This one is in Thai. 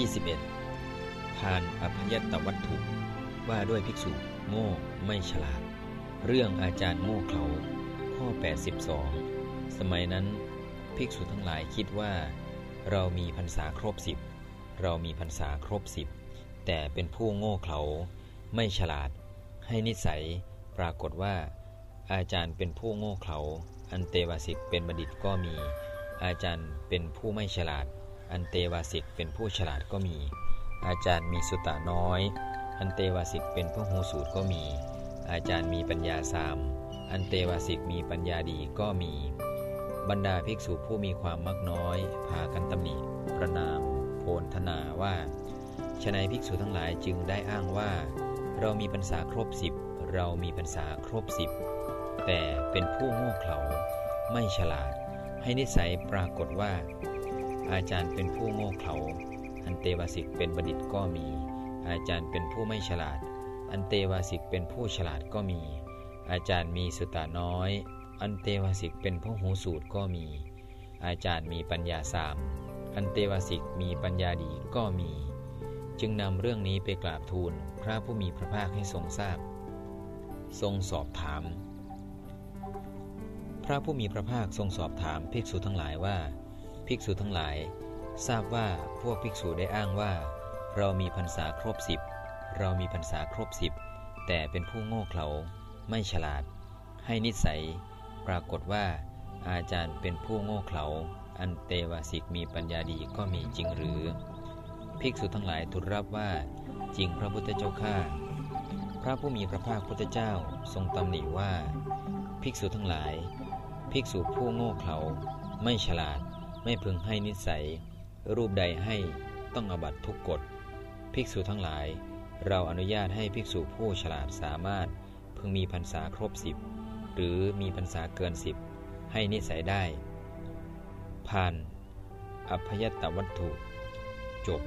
21ทานอภยตวัตถุ ว่าด้วยภิกษุโง่ไม่ฉลาด เรื่องอาจารย์โง่เขาข้อ 82 สมัยนั้น ภิกษุทั้งหลายคิดว่า เรามีพรรษาครบสิบเรามีพรรษาครบสิบแต่เป็นผู้โง่เขลาไม่ฉลาด ให้นิสัยปรากฏว่า อาจารย์เป็นผู้โง่เขลาอันเตวสิกเป็นบัณฑิตก็มี อาจารย์เป็นผู้ไม่ฉลาด อันเตวาสิกเป็นผู้ฉลาดก็มี อาจารย์มีสุตตะน้อย อันเตวาสิกเป็นผู้หูสูตรก็มี อาจารย์มีปัญญาสาม อันเตวาสิกมีปัญญาดีก็มี บรรดาภิกษุผู้มีความมักน้อยพากันตำหนิ ประนาม โพนธนาว่าฉนัยภิกษุทั้งหลายจึงได้อ้างว่า เรามีพรรษาครบสิบเรามีพรรษาครบสิบแต่เป็นผู้โง่เขลาไม่ฉลาด ให้นิสัยปรากฏว่า อาจารย์เป็นผู้โง่เขลาอันเตวาสิกเป็นบัณฑิตก็มี อาจารย์เป็นผู้ไม่ฉลาด อันเตวาสิกเป็นผู้ฉลาดก็มี อาจารย์มีสุตาน้อย อันเตวาสิกเป็นผู้หูสูตรก็มี อาจารย์มีปัญญาสาม อันเตวาสิกมีปัญญาดีก็มี จึงนำเรื่องนี้ไปกราบทูลพระผู้มีพระภาคให้ทรงทราบ ทรงสอบถาม พระผู้มีพระภาคทรงสอบถามภิกษุทั้งหลายว่า ภิกษุทั้งหลาย ทราบว่าพวกภิกษุได้อ้างว่า เรามีพรรษาครบสิบเรามีพรรษาครบสิบแต่เป็นผู้โง่เขลาไม่ฉลาด ให้นิสัย ปรากฏว่า อาจารย์เป็นผู้โง่เขลาอันเตวสิกมีปัญญาดีก็มีจริงหรือ ภิกษุทั้งหลายทูลรับว่า จริงพระพุทธเจ้าข้าพระผู้มีพระภาคพุทธเจ้าทรงตำหนิว่า ภิกษุทั้งหลาย ภิกษุผู้โง่เขลาไม่ฉลาด ไม่พึงให้นิสัย รูปใดให้ต้องอบัตทุกกฎ ภิกษุทั้งหลาย เราอนุญาตให้ภิกษุผู้ฉลาดสามารถ พึงมีพรรษาครบสิบหรือมีพรรษาเกินสิบให้นิสัยได้ผ่านอภยตวัตถุจบ